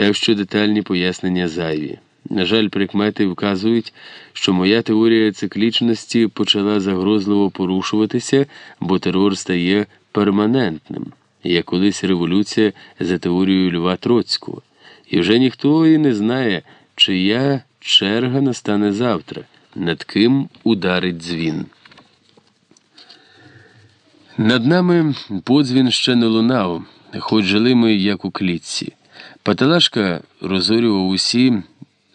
так що детальні пояснення зайві. На жаль, прикмети вказують, що моя теорія циклічності почала загрозливо порушуватися, бо терор стає перманентним, як колись революція за теорією Льва Троцького. І вже ніхто і не знає, чия черга настане завтра, над ким ударить дзвін. Над нами подзвін ще не лунав, хоч жили ми, як у клітці. Паталашка розорював усі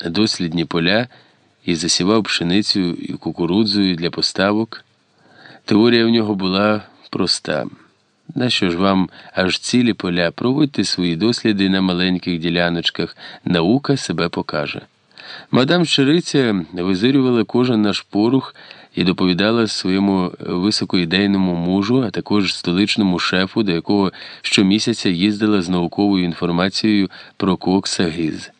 дослідні поля і засівав пшеницю і кукурудзою для поставок. Теорія в нього була проста. Нащо ж вам аж цілі поля? Проводьте свої досліди на маленьких діляночках, наука себе покаже. Мадам Щириця визирювала кожен наш порух і доповідала своєму високоідейному мужу, а також столичному шефу, до якого щомісяця їздила з науковою інформацією про кокса гиз.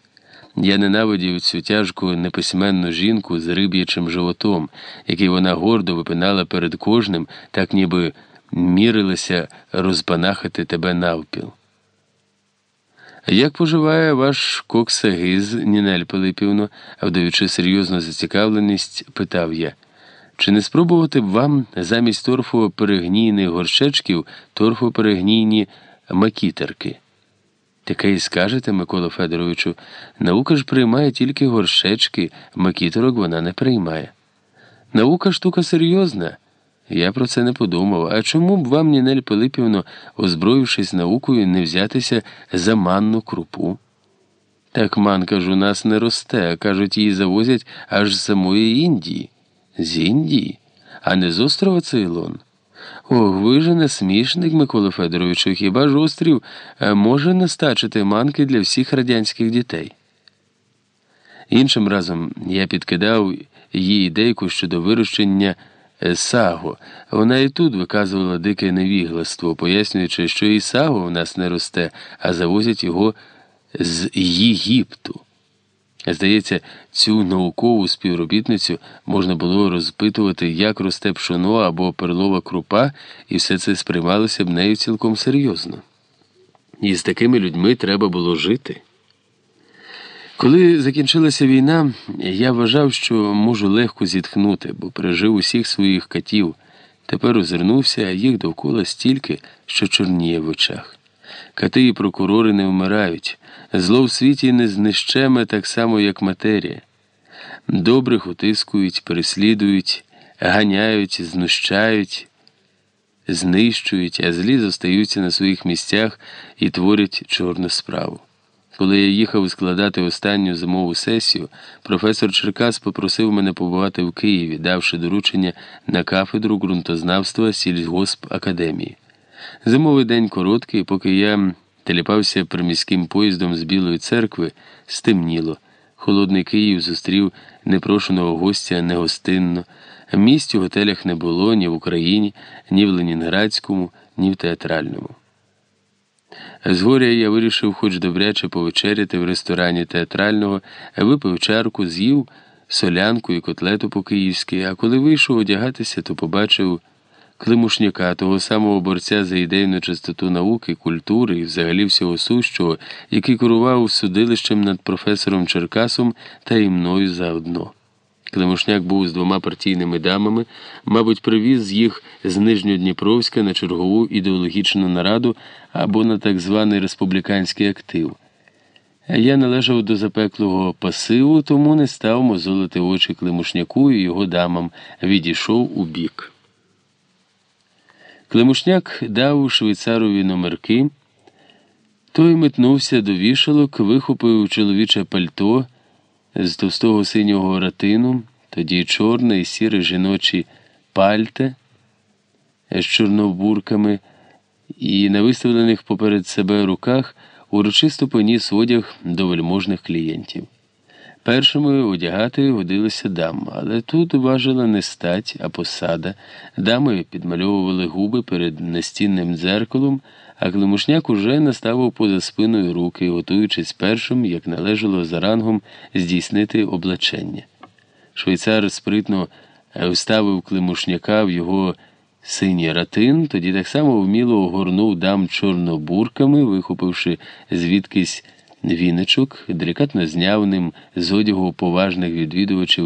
Я ненавидів цю тяжку неписьменну жінку з риб'ячим животом, який вона гордо випинала перед кожним, так ніби мірилася розпанахати тебе навпіл. Як поживає ваш коксагиз, Нінель Пилипівно, вдаючи серйозну зацікавленість, питав я. Чи не спробувати б вам замість торфоперегнійних горшечків торфоперегнійні макітерки? Таке й скажете, Микола Федоровичу, наука ж приймає тільки горшечки, макіторок вона не приймає. Наука штука серйозна. Я про це не подумав. А чому б вам, Нінель Пилипівно, озброївшись наукою, не взятися за манну крупу? Так манка ж у нас не росте, а кажуть, її завозять аж з самої Індії. З Індії, а не з острова Цейлон. Ох, ви же не смішник, Микола Федоровичу, хіба ж острів е, може настачити манки для всіх радянських дітей? Іншим разом я підкидав їй ідейку щодо вирощення е, саго. Вона і тут виказувала дике невігластво, пояснюючи, що і саго в нас не росте, а завозять його з Єгипту. Здається, цю наукову співробітницю можна було розпитувати, як росте пшоно або перлова крупа, і все це сприймалося б нею цілком серйозно. І з такими людьми треба було жити. Коли закінчилася війна, я вважав, що можу легко зітхнути, бо пережив усіх своїх катів. Тепер озирнувся, а їх довкола стільки, що чорніє в очах. Кати і прокурори не вмирають. Зло в світі не знищеме так само, як матерія. Добрих утискують, переслідують, ганяють, знущають, знищують, а злі зостаються на своїх місцях і творять чорну справу. Коли я їхав складати останню зимову сесію, професор Черкас попросив мене побувати в Києві, давши доручення на кафедру ґрунтознавства сільгосп академії. Зимовий день короткий, поки я теліпався приміським поїздом з Білої церкви, стемніло. Холодний Київ зустрів непрошеного гостя негостинно. Місць у готелях не було ні в Україні, ні в Ленінградському, ні в театральному. Згоря я вирішив хоч добряче повечеряти в ресторані театрального, випив чарку, з'їв солянку і котлету по київськи, а коли вийшов одягатися, то побачив. Климушняка, того самого борця за ідейну чистоту науки, культури і взагалі всього сущого, який керував судилищем над професором Черкасом та і мною заодно. Климушняк був з двома партійними дамами, мабуть, привіз їх з Нижньодніпровська на чергову ідеологічну нараду або на так званий республіканський актив. Я належав до запеклого пасиву, тому не став мозолити очі Климушняку і його дамам, відійшов у бік. Климушняк дав швейцарові номерки, той метнувся до вішалок, вихопив чоловіче пальто з товстого синього ратину, тоді чорне і сіре жіночі пальте з чорнобурками, і на виставлених поперед себе руках урочисто поніс одяг до вельможних клієнтів. Першими одягати годилися дам, але тут важила не стать, а посада. Дами підмальовували губи перед настінним дзеркалом, а Климушняк уже наставив поза спиною руки, готуючись першим, як належало за рангом, здійснити облачення. Швейцар спритно вставив Климушняка в його синій ратин, тоді так само вміло огорнув дам чорнобурками, вихопивши звідкись віничок, делікатно зняв ним з одягу поважних відвідувачів